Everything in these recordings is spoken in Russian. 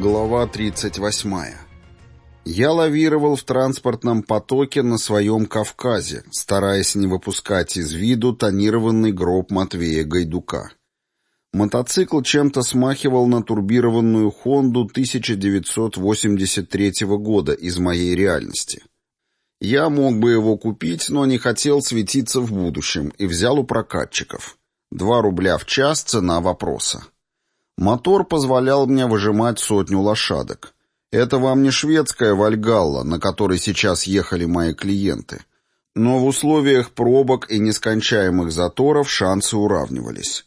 Глава 38. Я лавировал в транспортном потоке на своем Кавказе, стараясь не выпускать из виду тонированный гроб Матвея Гайдука. Мотоцикл чем-то смахивал на турбированную «Хонду» 1983 года из моей реальности. Я мог бы его купить, но не хотел светиться в будущем и взял у прокатчиков. Два рубля в час — цена вопроса. Мотор позволял мне выжимать сотню лошадок. Это вам не шведская «Вальгалла», на которой сейчас ехали мои клиенты. Но в условиях пробок и нескончаемых заторов шансы уравнивались.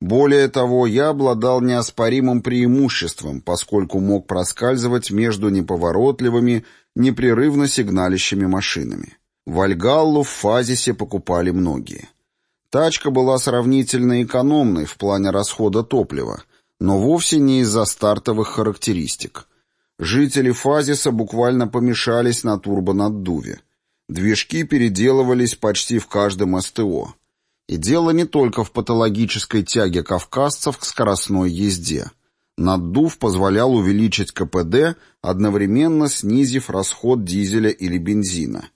Более того, я обладал неоспоримым преимуществом, поскольку мог проскальзывать между неповоротливыми, непрерывно сигналищими машинами. «Вальгаллу» в фазисе покупали многие. Тачка была сравнительно экономной в плане расхода топлива, но вовсе не из-за стартовых характеристик. Жители Фазиса буквально помешались на турбонаддуве. Движки переделывались почти в каждом СТО. И дело не только в патологической тяге кавказцев к скоростной езде. Наддув позволял увеличить КПД, одновременно снизив расход дизеля или бензина.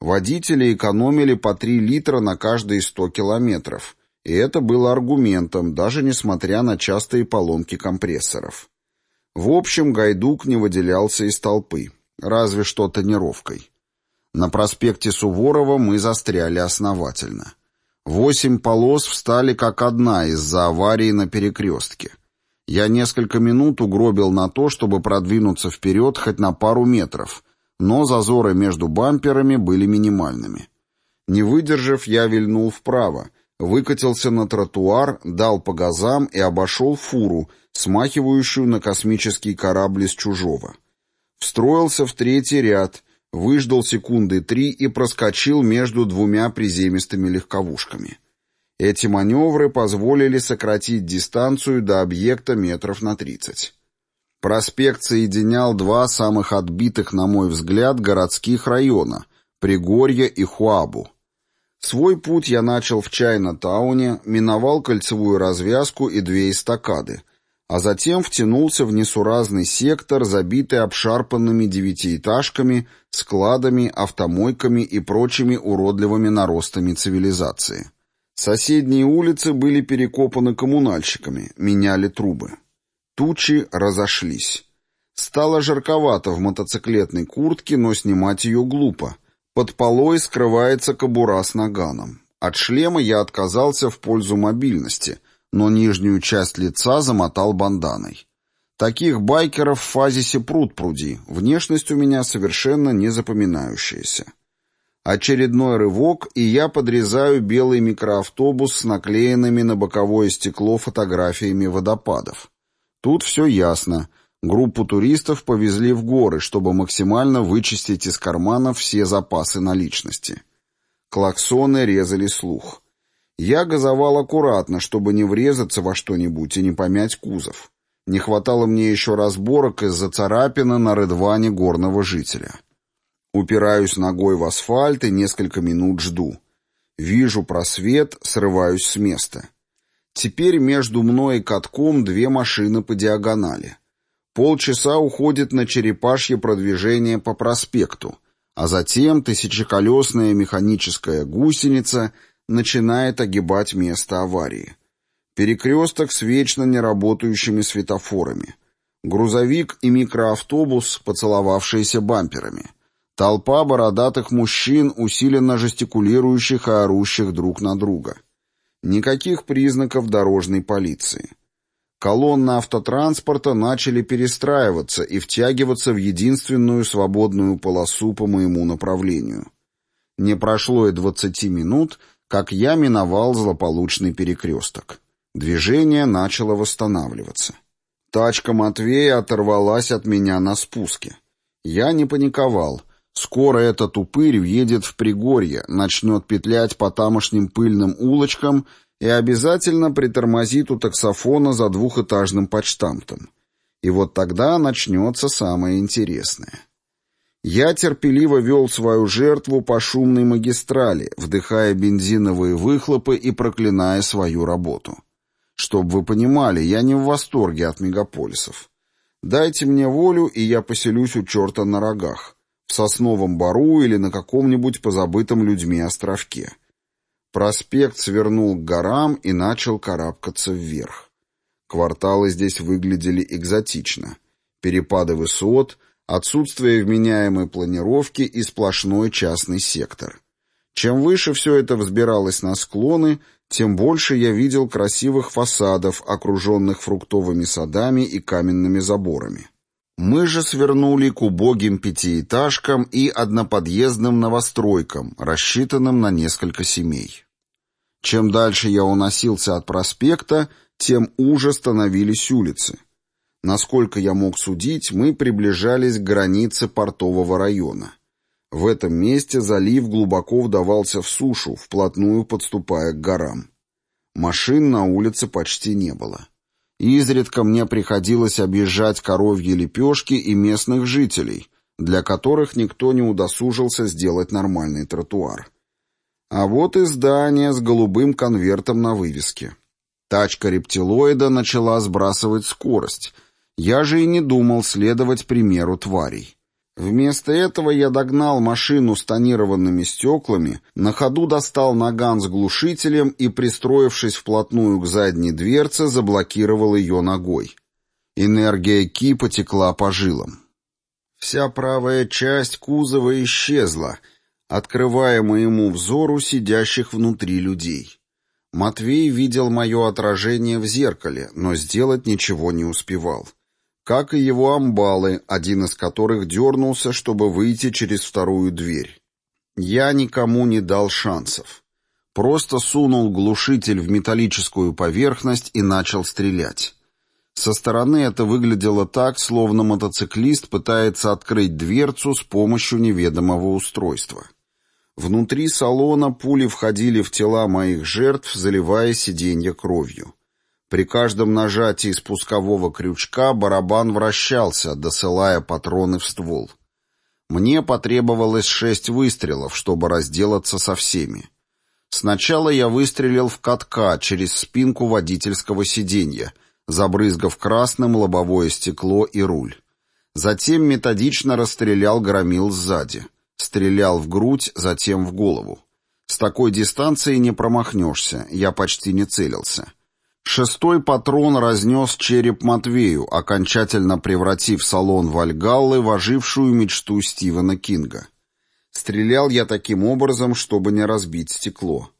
Водители экономили по 3 литра на каждые 100 километров – и это было аргументом, даже несмотря на частые поломки компрессоров. В общем, Гайдук не выделялся из толпы, разве что тонировкой. На проспекте Суворова мы застряли основательно. Восемь полос встали как одна из-за аварии на перекрестке. Я несколько минут угробил на то, чтобы продвинуться вперед хоть на пару метров, но зазоры между бамперами были минимальными. Не выдержав, я вильнул вправо, выкатился на тротуар, дал по газам и обошел фуру, смахивающую на космический корабль из чужого. Встроился в третий ряд, выждал секунды три и проскочил между двумя приземистыми легковушками. Эти маневры позволили сократить дистанцию до объекта метров на тридцать. Проспект соединял два самых отбитых, на мой взгляд, городских района — Пригорье и Хуабу. Свой путь я начал в Чайна-тауне, миновал кольцевую развязку и две эстакады, а затем втянулся в несуразный сектор, забитый обшарпанными девятиэтажками, складами, автомойками и прочими уродливыми наростами цивилизации. Соседние улицы были перекопаны коммунальщиками, меняли трубы. Тучи разошлись. Стало жарковато в мотоциклетной куртке, но снимать ее глупо — под полой скрывается кобура с наганом. От шлема я отказался в пользу мобильности, но нижнюю часть лица замотал банданой. Таких байкеров в фазисе пруд пруди, внешность у меня совершенно не запоминающаяся. Очередной рывок, и я подрезаю белый микроавтобус с наклеенными на боковое стекло фотографиями водопадов. Тут все ясно. Группу туристов повезли в горы, чтобы максимально вычистить из карманов все запасы наличности. Клаксоны резали слух. Я газовал аккуратно, чтобы не врезаться во что-нибудь и не помять кузов. Не хватало мне еще разборок из-за царапины на рыдване горного жителя. Упираюсь ногой в асфальт и несколько минут жду. Вижу просвет, срываюсь с места. Теперь между мной и катком две машины по диагонали. Полчаса уходит на черепашье продвижение по проспекту, а затем тысячеколесная механическая гусеница начинает огибать место аварии. Перекресток с вечно неработающими светофорами. Грузовик и микроавтобус, поцеловавшиеся бамперами. Толпа бородатых мужчин, усиленно жестикулирующих и орущих друг на друга. Никаких признаков дорожной полиции. Колонны автотранспорта начали перестраиваться и втягиваться в единственную свободную полосу по моему направлению. Не прошло и двадцати минут, как я миновал злополучный перекресток. Движение начало восстанавливаться. Тачка Матвея оторвалась от меня на спуске. Я не паниковал. Скоро этот упырь въедет в Пригорье, начнет петлять по тамошним пыльным улочкам и обязательно притормозит у таксофона за двухэтажным почтамтом. И вот тогда начнется самое интересное. Я терпеливо вел свою жертву по шумной магистрали, вдыхая бензиновые выхлопы и проклиная свою работу. Чтоб вы понимали, я не в восторге от мегаполисов. Дайте мне волю, и я поселюсь у черта на рогах, в сосновом бару или на каком-нибудь позабытом людьми островке. Проспект свернул к горам и начал карабкаться вверх. Кварталы здесь выглядели экзотично. Перепады высот, отсутствие вменяемой планировки и сплошной частный сектор. Чем выше все это взбиралось на склоны, тем больше я видел красивых фасадов, окруженных фруктовыми садами и каменными заборами. Мы же свернули к убогим пятиэтажкам и одноподъездным новостройкам, рассчитанным на несколько семей. Чем дальше я уносился от проспекта, тем уже становились улицы. Насколько я мог судить, мы приближались к границе портового района. В этом месте залив глубоко вдавался в сушу, вплотную подступая к горам. Машин на улице почти не было. Изредка мне приходилось объезжать коровьи лепешки и местных жителей, для которых никто не удосужился сделать нормальный тротуар. А вот и здание с голубым конвертом на вывеске. Тачка рептилоида начала сбрасывать скорость. Я же и не думал следовать примеру тварей. Вместо этого я догнал машину с тонированными стеклами, на ходу достал наган с глушителем и, пристроившись вплотную к задней дверце, заблокировал ее ногой. Энергия Ки потекла по жилам. Вся правая часть кузова исчезла, открывая моему взору сидящих внутри людей. Матвей видел мое отражение в зеркале, но сделать ничего не успевал как и его амбалы, один из которых дернулся, чтобы выйти через вторую дверь. Я никому не дал шансов. Просто сунул глушитель в металлическую поверхность и начал стрелять. Со стороны это выглядело так, словно мотоциклист пытается открыть дверцу с помощью неведомого устройства. Внутри салона пули входили в тела моих жертв, заливая сиденье кровью. При каждом нажатии спускового крючка барабан вращался, досылая патроны в ствол. Мне потребовалось шесть выстрелов, чтобы разделаться со всеми. Сначала я выстрелил в катка через спинку водительского сиденья, забрызгав красным лобовое стекло и руль. Затем методично расстрелял громил сзади. Стрелял в грудь, затем в голову. С такой дистанции не промахнешься, я почти не целился. Шестой патрон разнес череп Матвею, окончательно превратив салон Вальгаллы в ожившую мечту Стивена Кинга. Стрелял я таким образом, чтобы не разбить стекло.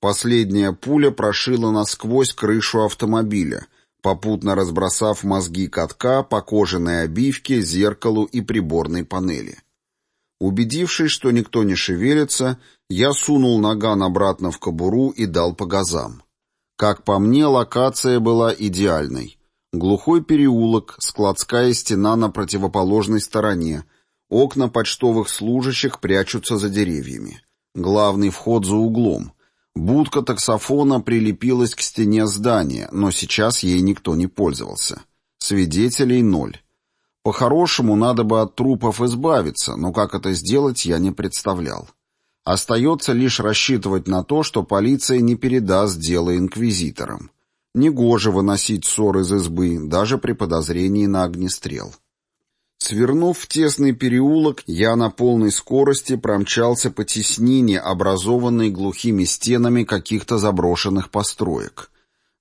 Последняя пуля прошила насквозь крышу автомобиля, попутно разбросав мозги катка по кожаной обивке, зеркалу и приборной панели. Убедившись, что никто не шевелится, я сунул наган обратно в кобуру и дал по газам. Как по мне, локация была идеальной. Глухой переулок, складская стена на противоположной стороне, окна почтовых служащих прячутся за деревьями. Главный вход за углом. Будка таксофона прилепилась к стене здания, но сейчас ей никто не пользовался. Свидетелей ноль. По-хорошему, надо бы от трупов избавиться, но как это сделать, я не представлял. Остается лишь рассчитывать на то, что полиция не передаст дело инквизиторам. Негоже выносить ссор из избы, даже при подозрении на огнестрел. Свернув в тесный переулок, я на полной скорости промчался по теснине, образованной глухими стенами каких-то заброшенных построек.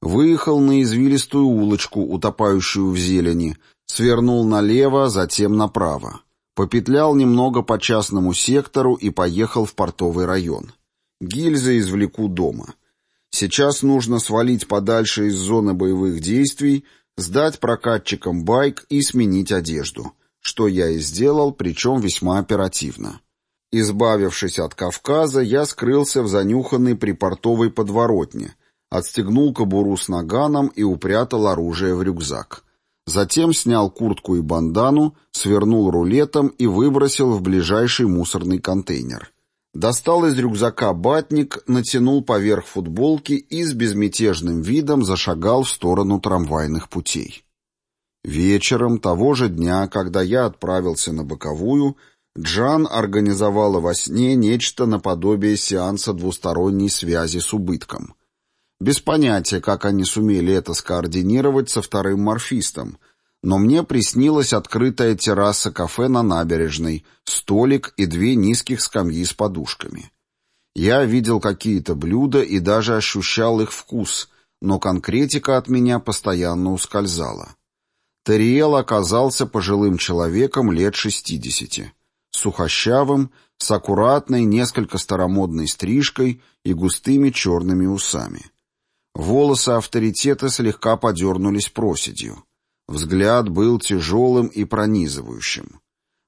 Выехал на извилистую улочку, утопающую в зелени, свернул налево, затем направо. Попетлял немного по частному сектору и поехал в портовый район. Гильзы извлеку дома. Сейчас нужно свалить подальше из зоны боевых действий, сдать прокатчикам байк и сменить одежду, что я и сделал, причем весьма оперативно. Избавившись от Кавказа, я скрылся в занюханной припортовой подворотне, отстегнул кобуру с наганом и упрятал оружие в рюкзак. Затем снял куртку и бандану, свернул рулетом и выбросил в ближайший мусорный контейнер. Достал из рюкзака батник, натянул поверх футболки и с безмятежным видом зашагал в сторону трамвайных путей. Вечером того же дня, когда я отправился на боковую, Джан организовала во сне нечто наподобие сеанса двусторонней связи с убытком — без понятия, как они сумели это скоординировать со вторым морфистом, Но мне приснилась открытая терраса кафе на набережной, столик и две низких скамьи с подушками. Я видел какие-то блюда и даже ощущал их вкус, но конкретика от меня постоянно ускользала. Тариел оказался пожилым человеком лет шестидесяти, сухощавым, с аккуратной, несколько старомодной стрижкой и густыми черными усами. Волосы авторитета слегка подернулись проседью. Взгляд был тяжелым и пронизывающим.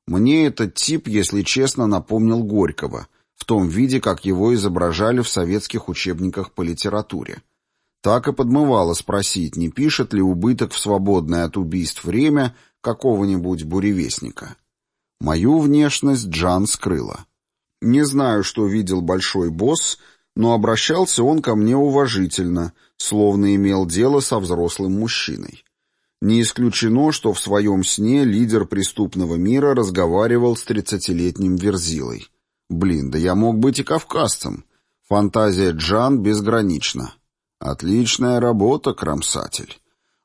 Мне этот тип, если честно, напомнил Горького, в том виде, как его изображали в советских учебниках по литературе. Так и подмывало спросить, не пишет ли убыток в свободное от убийств время какого-нибудь буревестника. Мою внешность Джан скрыла. Не знаю, что видел большой босс, но обращался он ко мне уважительно, словно имел дело со взрослым мужчиной. Не исключено, что в своем сне лидер преступного мира разговаривал с тридцатилетним Верзилой. Блин, да я мог быть и кавказцем. Фантазия Джан безгранична. «Отличная работа, кромсатель».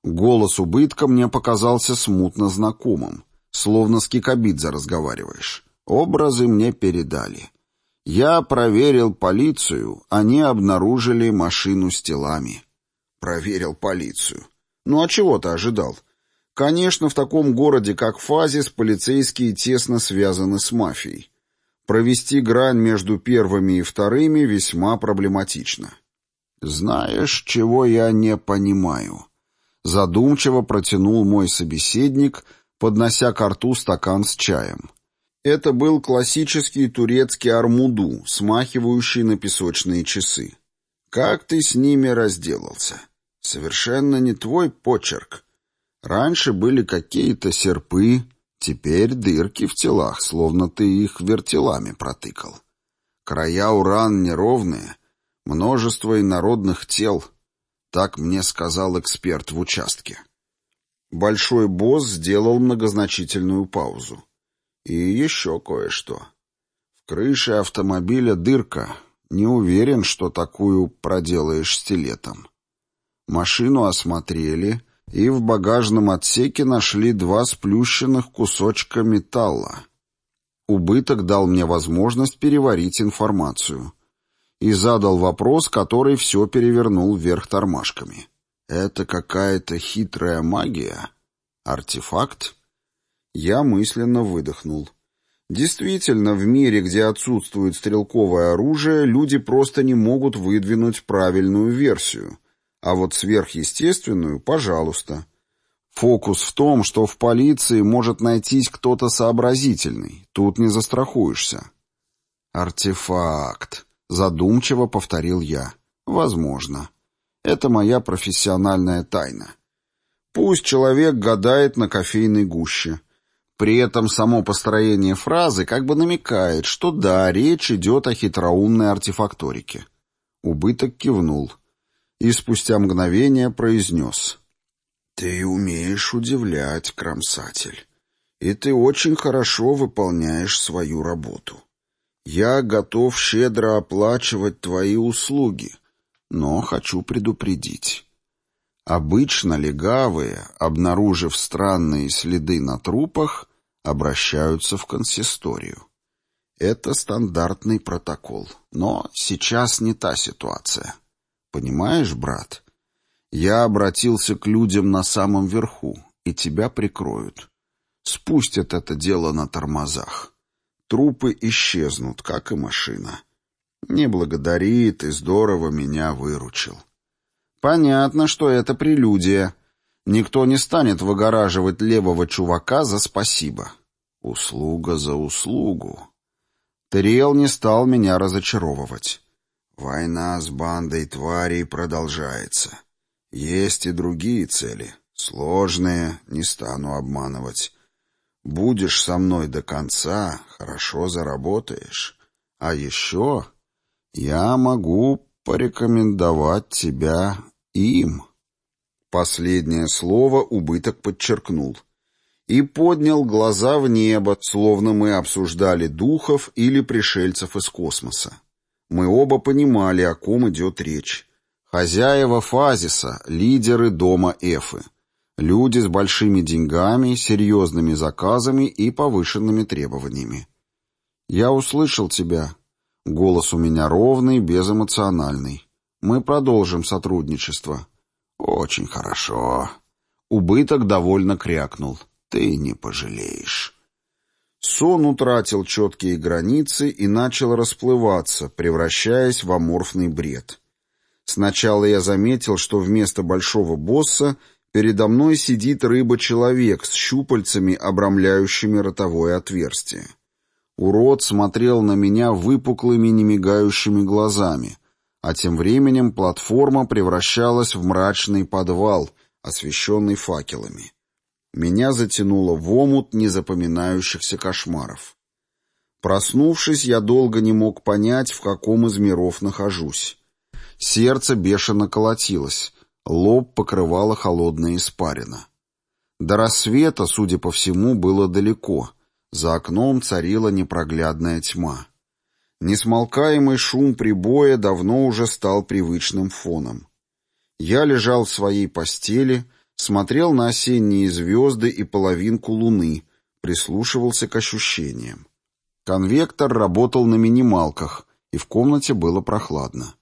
Голос убытка мне показался смутно знакомым, словно с Кикабидзе разговариваешь. Образы мне передали. Я проверил полицию, они обнаружили машину с телами. Проверил полицию. Ну а чего ты ожидал? Конечно, в таком городе, как Фазис, полицейские тесно связаны с мафией. Провести грань между первыми и вторыми весьма проблематично. «Знаешь, чего я не понимаю?» Задумчиво протянул мой собеседник, поднося к рту стакан с чаем. Это был классический турецкий армуду, смахивающий на песочные часы. «Как ты с ними разделался? Совершенно не твой почерк. Раньше были какие-то серпы, теперь дырки в телах, словно ты их вертелами протыкал. Края уран неровные» Множество инородных тел, так мне сказал эксперт в участке. Большой босс сделал многозначительную паузу. И еще кое-что. В крыше автомобиля дырка. Не уверен, что такую проделаешь стилетом. Машину осмотрели, и в багажном отсеке нашли два сплющенных кусочка металла. Убыток дал мне возможность переварить информацию и задал вопрос, который все перевернул вверх тормашками. «Это какая-то хитрая магия? Артефакт?» Я мысленно выдохнул. Действительно, в мире, где отсутствует стрелковое оружие, люди просто не могут выдвинуть правильную версию. А вот сверхъестественную — пожалуйста. Фокус в том, что в полиции может найтись кто-то сообразительный. Тут не застрахуешься. Артефакт. Задумчиво повторил я. Возможно. Это моя профессиональная тайна. Пусть человек гадает на кофейной гуще. При этом само построение фразы как бы намекает, что да, речь идет о хитроумной артефакторике. Убыток кивнул и спустя мгновение произнес. «Ты умеешь удивлять, кромсатель, и ты очень хорошо выполняешь свою работу. Я готов щедро оплачивать твои услуги, но хочу предупредить. Обычно легавые, обнаружив странные следы на трупах, обращаются в консисторию. Это стандартный протокол, но сейчас не та ситуация. Понимаешь, брат? Я обратился к людям на самом верху, и тебя прикроют. Спустят это дело на тормозах. Трупы исчезнут, как и машина. Не благодари, ты здорово меня выручил. Понятно, что это прелюдия. Никто не станет выгораживать левого чувака за спасибо. Услуга за услугу. Терриел не стал меня разочаровывать. Война с бандой тварей продолжается. Есть и другие цели. Сложные, не стану обманывать. Будешь со мной до конца, хорошо заработаешь. А еще я могу порекомендовать тебя им». Последнее слово убыток подчеркнул. И поднял глаза в небо, словно мы обсуждали духов или пришельцев из космоса. Мы оба понимали, о ком идет речь. Хозяева Фазиса, лидеры дома Эфы. Люди с большими деньгами, серьезными заказами и повышенными требованиями. «Я услышал тебя». Голос у меня ровный, безэмоциональный. «Мы продолжим сотрудничество». «Очень хорошо». Убыток довольно крякнул. «Ты не пожалеешь». Сон утратил четкие границы и начал расплываться, превращаясь в аморфный бред. Сначала я заметил, что вместо большого босса передо мной сидит рыба-человек с щупальцами, обрамляющими ротовое отверстие. Урод смотрел на меня выпуклыми немигающими глазами, а тем временем платформа превращалась в мрачный подвал, освещенный факелами. Меня затянуло в омут незапоминающихся кошмаров. Проснувшись, я долго не мог понять, в каком из миров нахожусь. Сердце бешено колотилось, лоб покрывало холодная испарина. До рассвета, судя по всему, было далеко. За окном царила непроглядная тьма. Несмолкаемый шум прибоя давно уже стал привычным фоном. Я лежал в своей постели, смотрел на осенние звезды и половинку луны, прислушивался к ощущениям. Конвектор работал на минималках, и в комнате было прохладно.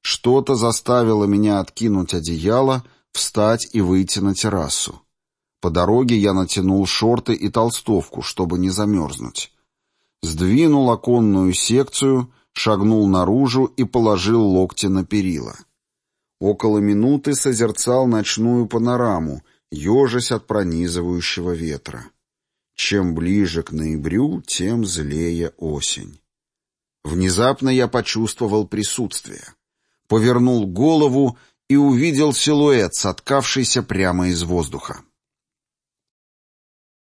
Что-то заставило меня откинуть одеяло, встать и выйти на террасу. По дороге я натянул шорты и толстовку, чтобы не замерзнуть. Сдвинул оконную секцию, шагнул наружу и положил локти на перила. Около минуты созерцал ночную панораму, ежась от пронизывающего ветра. Чем ближе к ноябрю, тем злее осень. Внезапно я почувствовал присутствие. Повернул голову и увидел силуэт, соткавшийся прямо из воздуха.